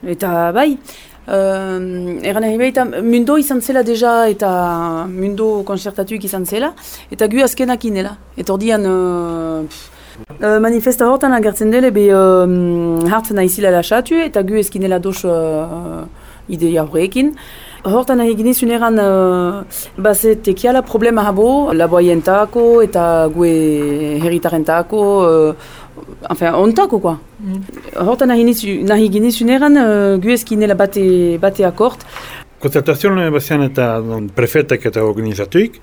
Eta bai, uh, eran nahi baita, mundo izan zela deja eta mundo konsertatuik izan zela, eta gu azkenak inela. Eta ordian, uh, uh, manifesta hortan agertzen dele, be uh, hartzen nahizila lasatu, eta gu eskinela dos uh, ideia horrekin. Hortan nahi ginezun eran, uh, base tekiala problema habo, laboaientako eta gue herritarentako, uh, enfin, ontako, quoi. Mm. Hortan nahi, nahi ginezun eran, uh, gu eskinela bate, bate akort. Konzertazioan bazian eta prefetak eta organizatuik,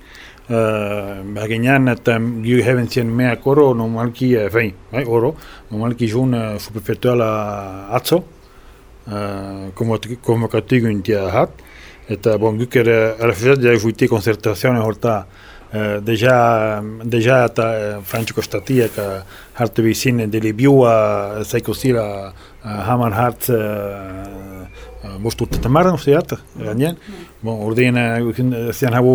Uh, Baginan eta gu heben zien meak oro, normalki, eh, fein, bai, oro, normalki jun uh, superfetuala atzo, uh, konvokatu guntia hat, eta bon, guk ere, refuzat ja juiti konzertazioan horta, uh, deja, deja eta uh, frantxiko statiak uh, hartu bizin delibiua zaiko zira uh, haman hart uh, bost urte tamarren, uste dut, gainean. Bon, Ordean, zian habu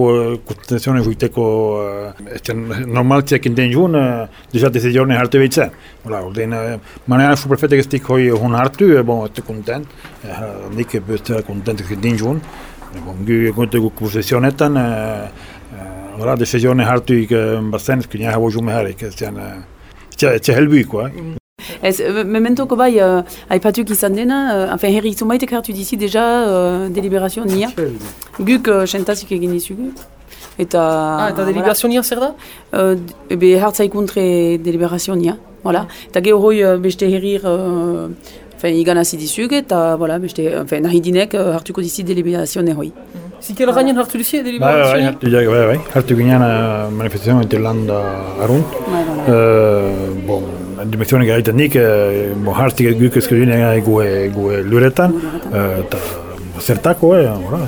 konzertazioan juiteko, uh, normaltziak inden jun, uh, deja dezidioaren hartu behitzen. Voilà, ordean, uh, manera superfetek ez dik hoi hon hartu, bon, ez kontent, uh, nik beste kontent jun. Bon, gu egontegu konzertazionetan, uh, Ora decisione hartu ik bazen ez kinia habo jume harek ez mementoko bai, uh, aipatuk izan dena, uh, enfin, herri zumaitek hartu dizi deja uh, deliberazio nia. Guk uh, sentazik egin dizugu. Eta, ah, eta deliberazio nia zer da? Uh, be hartzaikuntre deliberazio nia. Voilà. Eta geho hoi uh, beste herrir uh, igan hasi dizug eta voilà, beste, enfin, nahi dinek uh, hartuko dizi deliberazio hoi. Mm. Zikel gainen hartu dizi Bai, deliberazio? bai, hartu, bai, bai, hartu ginen uh, manifestazioan eta landa arun. Bai, voilà. Uh, bon, dimenzionen gaitan nik, uh, bon, hartik guk eskribinean gue, gue luretan, uh, eta zertako, eh, ora,